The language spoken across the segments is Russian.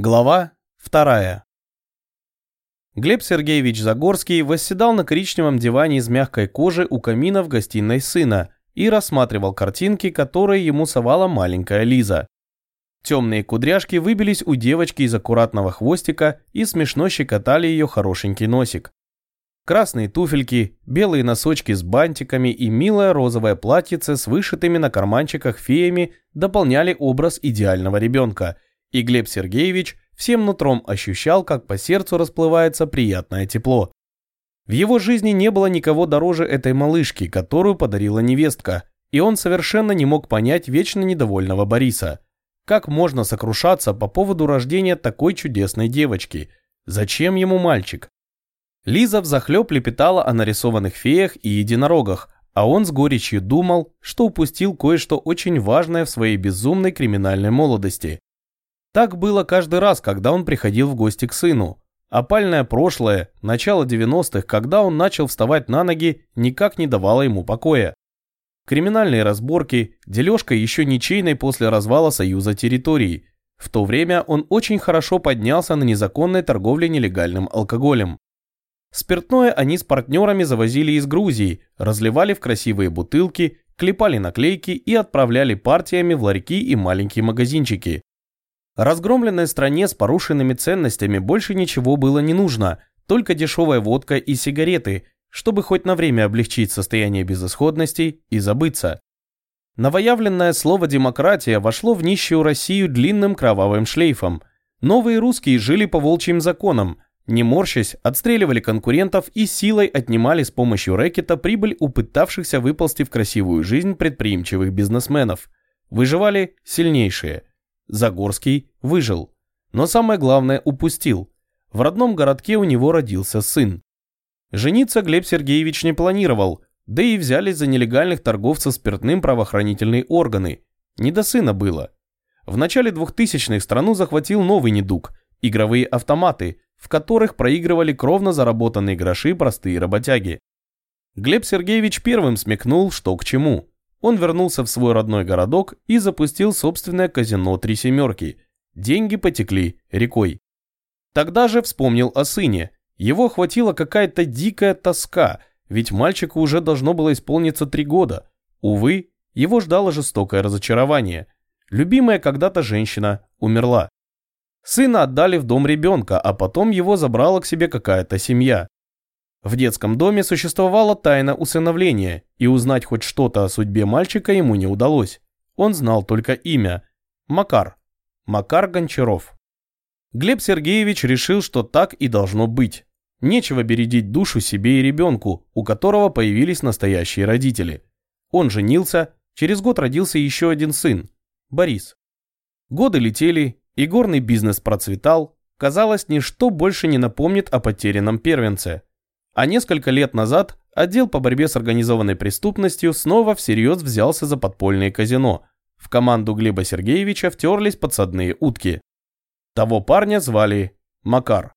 Глава вторая. Глеб Сергеевич Загорский восседал на коричневом диване из мягкой кожи у камина в гостиной сына и рассматривал картинки, которые ему совала маленькая Лиза. Темные кудряшки выбились у девочки из аккуратного хвостика и смешно щекотали ее хорошенький носик. Красные туфельки, белые носочки с бантиками и милое розовое платьице с вышитыми на карманчиках феями дополняли образ идеального ребенка – и Глеб Сергеевич всем нутром ощущал, как по сердцу расплывается приятное тепло. В его жизни не было никого дороже этой малышки, которую подарила невестка, и он совершенно не мог понять вечно недовольного Бориса. Как можно сокрушаться по поводу рождения такой чудесной девочки? Зачем ему мальчик? Лиза взахлеб лепетала о нарисованных феях и единорогах, а он с горечью думал, что упустил кое-что очень важное в своей безумной криминальной молодости. Так было каждый раз, когда он приходил в гости к сыну. Опальное прошлое, начало 90-х, когда он начал вставать на ноги, никак не давало ему покоя. Криминальные разборки, дележка еще ничейной после развала Союза территорий. В то время он очень хорошо поднялся на незаконной торговле нелегальным алкоголем. Спиртное они с партнерами завозили из Грузии, разливали в красивые бутылки, клепали наклейки и отправляли партиями в ларьки и маленькие магазинчики. Разгромленной стране с порушенными ценностями больше ничего было не нужно, только дешевая водка и сигареты, чтобы хоть на время облегчить состояние безысходности и забыться. Новоявленное слово «демократия» вошло в нищую Россию длинным кровавым шлейфом. Новые русские жили по волчьим законам, не морщась, отстреливали конкурентов и силой отнимали с помощью рэкета прибыль у пытавшихся выползти в красивую жизнь предприимчивых бизнесменов. Выживали сильнейшие. Загорский выжил. Но самое главное упустил. В родном городке у него родился сын. Жениться Глеб Сергеевич не планировал, да и взялись за нелегальных торговцев спиртным правоохранительные органы. Не до сына было. В начале 2000-х страну захватил новый недуг – игровые автоматы, в которых проигрывали кровно заработанные гроши простые работяги. Глеб Сергеевич первым смекнул, что к чему. Он вернулся в свой родной городок и запустил собственное казино «Три семерки». Деньги потекли рекой. Тогда же вспомнил о сыне. Его охватила какая-то дикая тоска, ведь мальчику уже должно было исполниться три года. Увы, его ждало жестокое разочарование. Любимая когда-то женщина умерла. Сына отдали в дом ребенка, а потом его забрала к себе какая-то семья. В детском доме существовала тайна усыновления, и узнать хоть что-то о судьбе мальчика ему не удалось. Он знал только имя – Макар. Макар Гончаров. Глеб Сергеевич решил, что так и должно быть. Нечего бередить душу себе и ребенку, у которого появились настоящие родители. Он женился, через год родился еще один сын – Борис. Годы летели, и горный бизнес процветал. Казалось, ничто больше не напомнит о потерянном первенце – а несколько лет назад отдел по борьбе с организованной преступностью снова всерьез взялся за подпольное казино. В команду Глеба Сергеевича втерлись подсадные утки. Того парня звали Макар.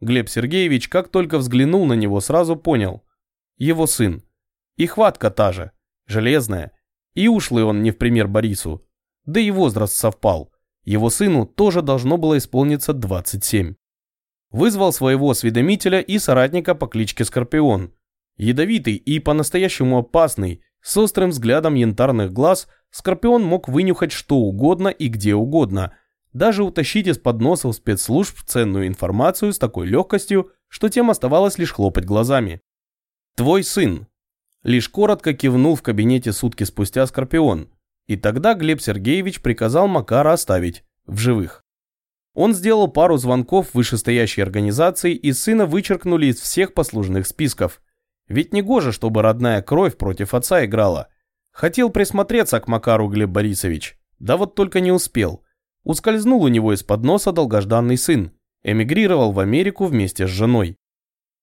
Глеб Сергеевич, как только взглянул на него, сразу понял. Его сын. И хватка та же, железная. И ушлый он не в пример Борису. Да и возраст совпал. Его сыну тоже должно было исполниться 27. Вызвал своего осведомителя и соратника по кличке Скорпион. Ядовитый и по-настоящему опасный, с острым взглядом янтарных глаз, Скорпион мог вынюхать что угодно и где угодно, даже утащить из-под носов спецслужб ценную информацию с такой легкостью, что тем оставалось лишь хлопать глазами. «Твой сын», Лишь коротко кивнул в кабинете сутки спустя Скорпион, и тогда Глеб Сергеевич приказал Макара оставить в живых. Он сделал пару звонков вышестоящей организации и сына вычеркнули из всех послужных списков. Ведь не гоже, чтобы родная кровь против отца играла. Хотел присмотреться к Макару Глеб Борисович, да вот только не успел. Ускользнул у него из-под носа долгожданный сын, эмигрировал в Америку вместе с женой.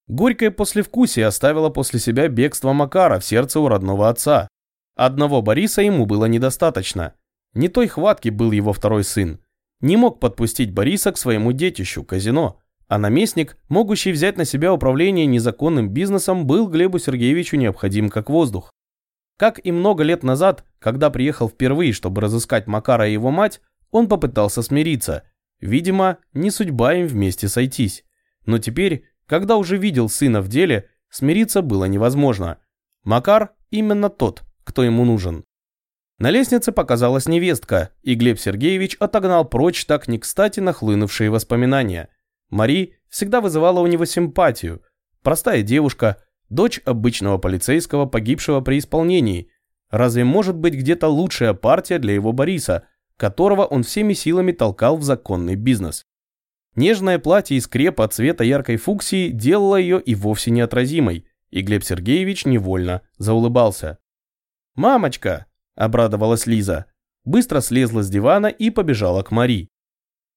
Горькое послевкусие оставило после себя бегство Макара в сердце у родного отца. Одного Бориса ему было недостаточно. Не той хватки был его второй сын не мог подпустить Бориса к своему детищу, казино, а наместник, могущий взять на себя управление незаконным бизнесом, был Глебу Сергеевичу необходим как воздух. Как и много лет назад, когда приехал впервые, чтобы разыскать Макара и его мать, он попытался смириться, Видимо, не судьба им вместе сойтись. Но теперь, когда уже видел сына в деле, смириться было невозможно. Макар именно тот, кто ему нужен. На лестнице показалась невестка, и Глеб Сергеевич отогнал прочь так не кстати нахлынувшие воспоминания. Мари всегда вызывала у него симпатию. Простая девушка, дочь обычного полицейского, погибшего при исполнении. Разве может быть где-то лучшая партия для его Бориса, которого он всеми силами толкал в законный бизнес? Нежное платье из крепа цвета яркой фуксии делало ее и вовсе неотразимой, и Глеб Сергеевич невольно заулыбался. «Мамочка!» – обрадовалась Лиза. Быстро слезла с дивана и побежала к Мари.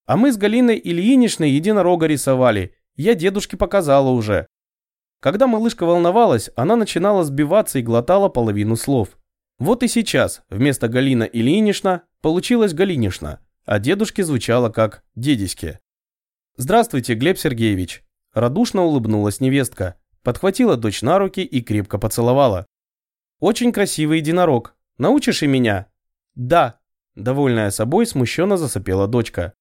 «А мы с Галиной Ильиничной единорога рисовали. Я дедушке показала уже». Когда малышка волновалась, она начинала сбиваться и глотала половину слов. Вот и сейчас вместо Галина Ильинична получилось Галинишна, а дедушке звучало как «дедиське». «Здравствуйте, Глеб Сергеевич!» Радушно улыбнулась невестка, подхватила дочь на руки и крепко поцеловала. «Очень красивый единорог. Научишь и меня?» «Да», – довольная собой, смущенно засопела дочка.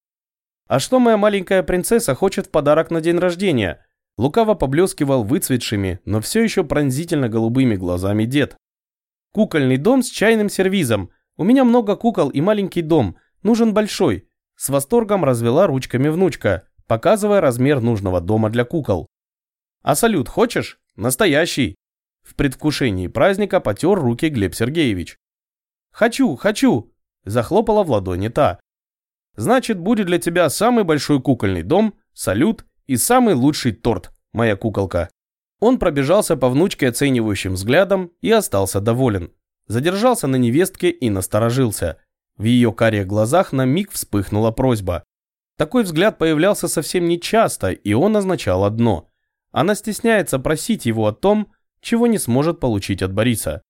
«А что моя маленькая принцесса хочет в подарок на день рождения?» Лукаво поблескивал выцветшими, но все еще пронзительно голубыми глазами дед. «Кукольный дом с чайным сервизом. У меня много кукол и маленький дом. Нужен большой». С восторгом развела ручками внучка показывая размер нужного дома для кукол. «А салют хочешь? Настоящий!» В предвкушении праздника потер руки Глеб Сергеевич. «Хочу, хочу!» – захлопала в ладони та. «Значит, будет для тебя самый большой кукольный дом, салют и самый лучший торт, моя куколка». Он пробежался по внучке оценивающим взглядом и остался доволен. Задержался на невестке и насторожился. В ее карих глазах на миг вспыхнула просьба. Такой взгляд появлялся совсем нечасто, и он означал одно. Она стесняется просить его о том, чего не сможет получить от Бориса.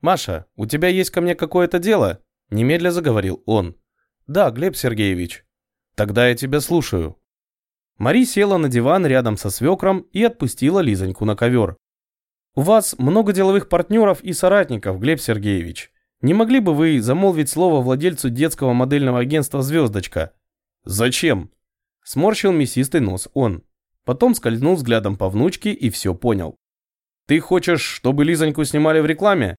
«Маша, у тебя есть ко мне какое-то дело?» – немедля заговорил он. «Да, Глеб Сергеевич». «Тогда я тебя слушаю». Мари села на диван рядом со свекром и отпустила Лизоньку на ковер. «У вас много деловых партнеров и соратников, Глеб Сергеевич. Не могли бы вы замолвить слово владельцу детского модельного агентства «Звездочка»? «Зачем?» Сморщил мясистый нос он. Потом скользнул взглядом по внучке и все понял. «Ты хочешь, чтобы Лизоньку снимали в рекламе?»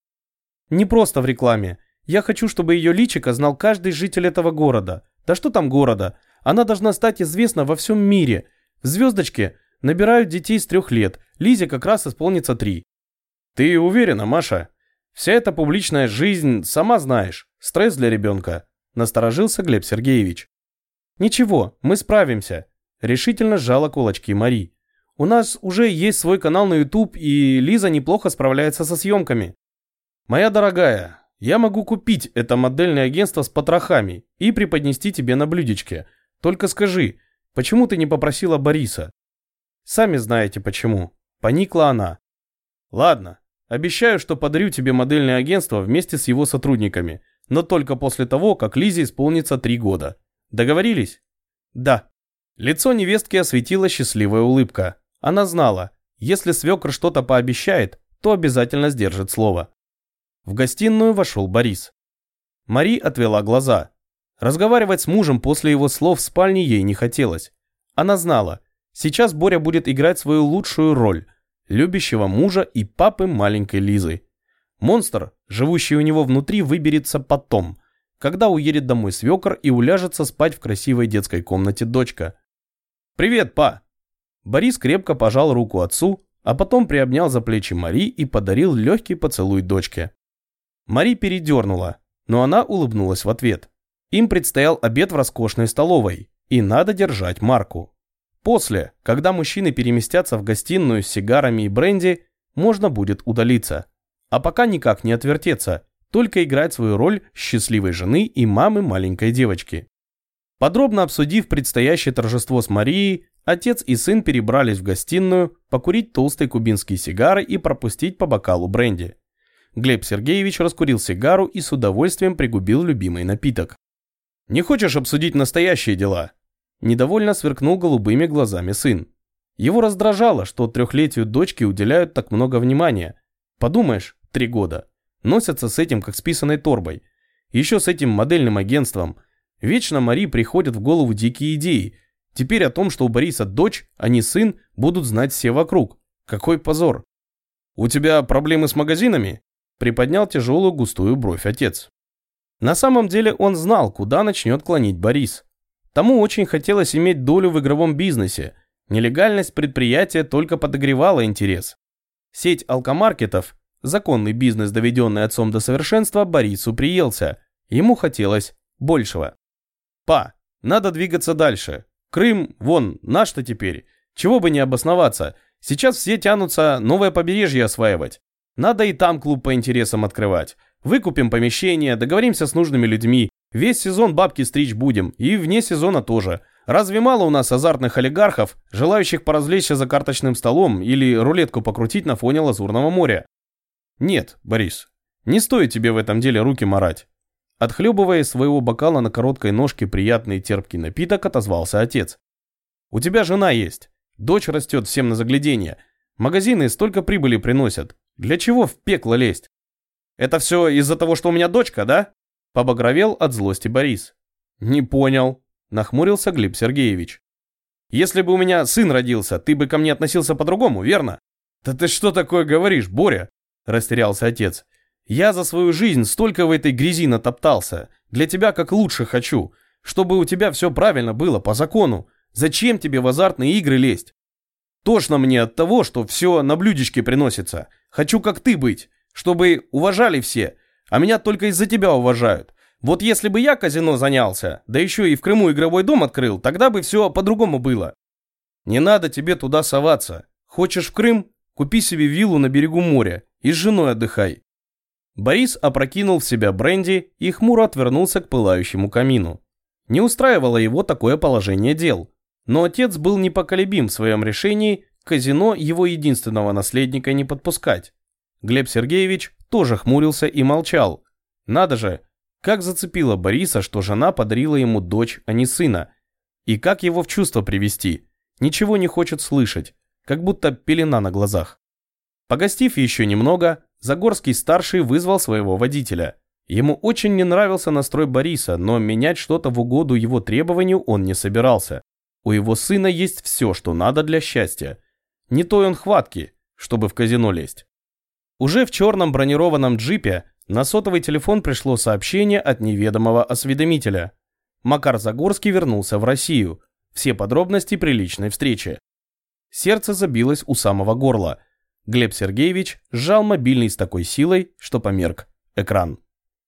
«Не просто в рекламе. Я хочу, чтобы ее личико знал каждый житель этого города. Да что там города? Она должна стать известна во всем мире. В «Звездочке» набирают детей с трех лет. Лизе как раз исполнится три». «Ты уверена, Маша? Вся эта публичная жизнь, сама знаешь, стресс для ребенка», насторожился Глеб Сергеевич. «Ничего, мы справимся», – решительно сжала кулачки Мари. «У нас уже есть свой канал на YouTube, и Лиза неплохо справляется со съемками». «Моя дорогая, я могу купить это модельное агентство с потрохами и преподнести тебе на блюдечке. Только скажи, почему ты не попросила Бориса?» «Сами знаете почему», – поникла она. «Ладно, обещаю, что подарю тебе модельное агентство вместе с его сотрудниками, но только после того, как Лизе исполнится три года». Договорились? Да. Лицо невестки осветила счастливая улыбка. Она знала, если свекр что-то пообещает, то обязательно сдержит слово. В гостиную вошел Борис. Мари отвела глаза. Разговаривать с мужем после его слов в спальне ей не хотелось. Она знала, сейчас Боря будет играть свою лучшую роль – любящего мужа и папы маленькой Лизы. Монстр, живущий у него внутри, выберется потом – когда уедет домой свекор и уляжется спать в красивой детской комнате дочка. «Привет, па!» Борис крепко пожал руку отцу, а потом приобнял за плечи Мари и подарил легкий поцелуй дочке. Мари передернула, но она улыбнулась в ответ. Им предстоял обед в роскошной столовой, и надо держать марку. После, когда мужчины переместятся в гостиную с сигарами и бренди, можно будет удалиться. А пока никак не отвертеться, только играть свою роль счастливой жены и мамы маленькой девочки. Подробно обсудив предстоящее торжество с Марией, отец и сын перебрались в гостиную покурить толстые кубинские сигары и пропустить по бокалу бренди. Глеб Сергеевич раскурил сигару и с удовольствием пригубил любимый напиток. «Не хочешь обсудить настоящие дела?» Недовольно сверкнул голубыми глазами сын. Его раздражало, что трехлетию дочки уделяют так много внимания. Подумаешь, три года. Носятся с этим, как с писаной торбой. Еще с этим модельным агентством. Вечно Мари приходят в голову дикие идеи. Теперь о том, что у Бориса дочь, а не сын, будут знать все вокруг. Какой позор. «У тебя проблемы с магазинами?» Приподнял тяжелую густую бровь отец. На самом деле он знал, куда начнет клонить Борис. Тому очень хотелось иметь долю в игровом бизнесе. Нелегальность предприятия только подогревала интерес. Сеть алкомаркетов, законный бизнес, доведенный отцом до совершенства, Борису приелся. Ему хотелось большего. «Па, надо двигаться дальше. Крым, вон, наш-то теперь. Чего бы не обосноваться. Сейчас все тянутся новое побережье осваивать. Надо и там клуб по интересам открывать. Выкупим помещение, договоримся с нужными людьми. Весь сезон бабки стричь будем, и вне сезона тоже. Разве мало у нас азартных олигархов, желающих поразвлечься за карточным столом или рулетку покрутить на фоне Лазурного моря? Нет, Борис, не стоит тебе в этом деле руки марать. Отхлебывая из своего бокала на короткой ножке приятный терпкий напиток, отозвался отец. У тебя жена есть. Дочь растет всем на заглядение. Магазины столько прибыли приносят. Для чего в пекло лезть? Это все из-за того, что у меня дочка, да? Побагровел от злости Борис. Не понял. Нахмурился Глеб Сергеевич. Если бы у меня сын родился, ты бы ко мне относился по-другому, верно? Да ты что такое говоришь, Боря? Растерялся отец. Я за свою жизнь столько в этой грязи натоптался. Для тебя как лучше хочу. Чтобы у тебя все правильно было, по закону. Зачем тебе в азартные игры лезть? Тошно мне от того, что все на блюдечке приносится. Хочу как ты быть, чтобы уважали все, а меня только из-за тебя уважают. Вот если бы я казино занялся, да еще и в Крыму игровой дом открыл, тогда бы все по-другому было. Не надо тебе туда соваться. Хочешь в Крым? Купи себе виллу на берегу моря и с женой отдыхай. Борис опрокинул в себя бренди и хмуро отвернулся к пылающему камину. Не устраивало его такое положение дел. Но отец был непоколебим в своем решении казино его единственного наследника не подпускать. Глеб Сергеевич тоже хмурился и молчал. Надо же, как зацепило Бориса, что жена подарила ему дочь, а не сына. И как его в чувство привести? Ничего не хочет слышать, как будто пелена на глазах. Погостив еще немного, Загорский-старший вызвал своего водителя. Ему очень не нравился настрой Бориса, но менять что-то в угоду его требованию он не собирался. У его сына есть все, что надо для счастья. Не той он хватки, чтобы в казино лезть. Уже в черном бронированном джипе на сотовый телефон пришло сообщение от неведомого осведомителя. Макар Загорский вернулся в Россию. Все подробности при личной встрече. Сердце забилось у самого горла. Глеб Сергеевич сжал мобильный с такой силой, что померк экран.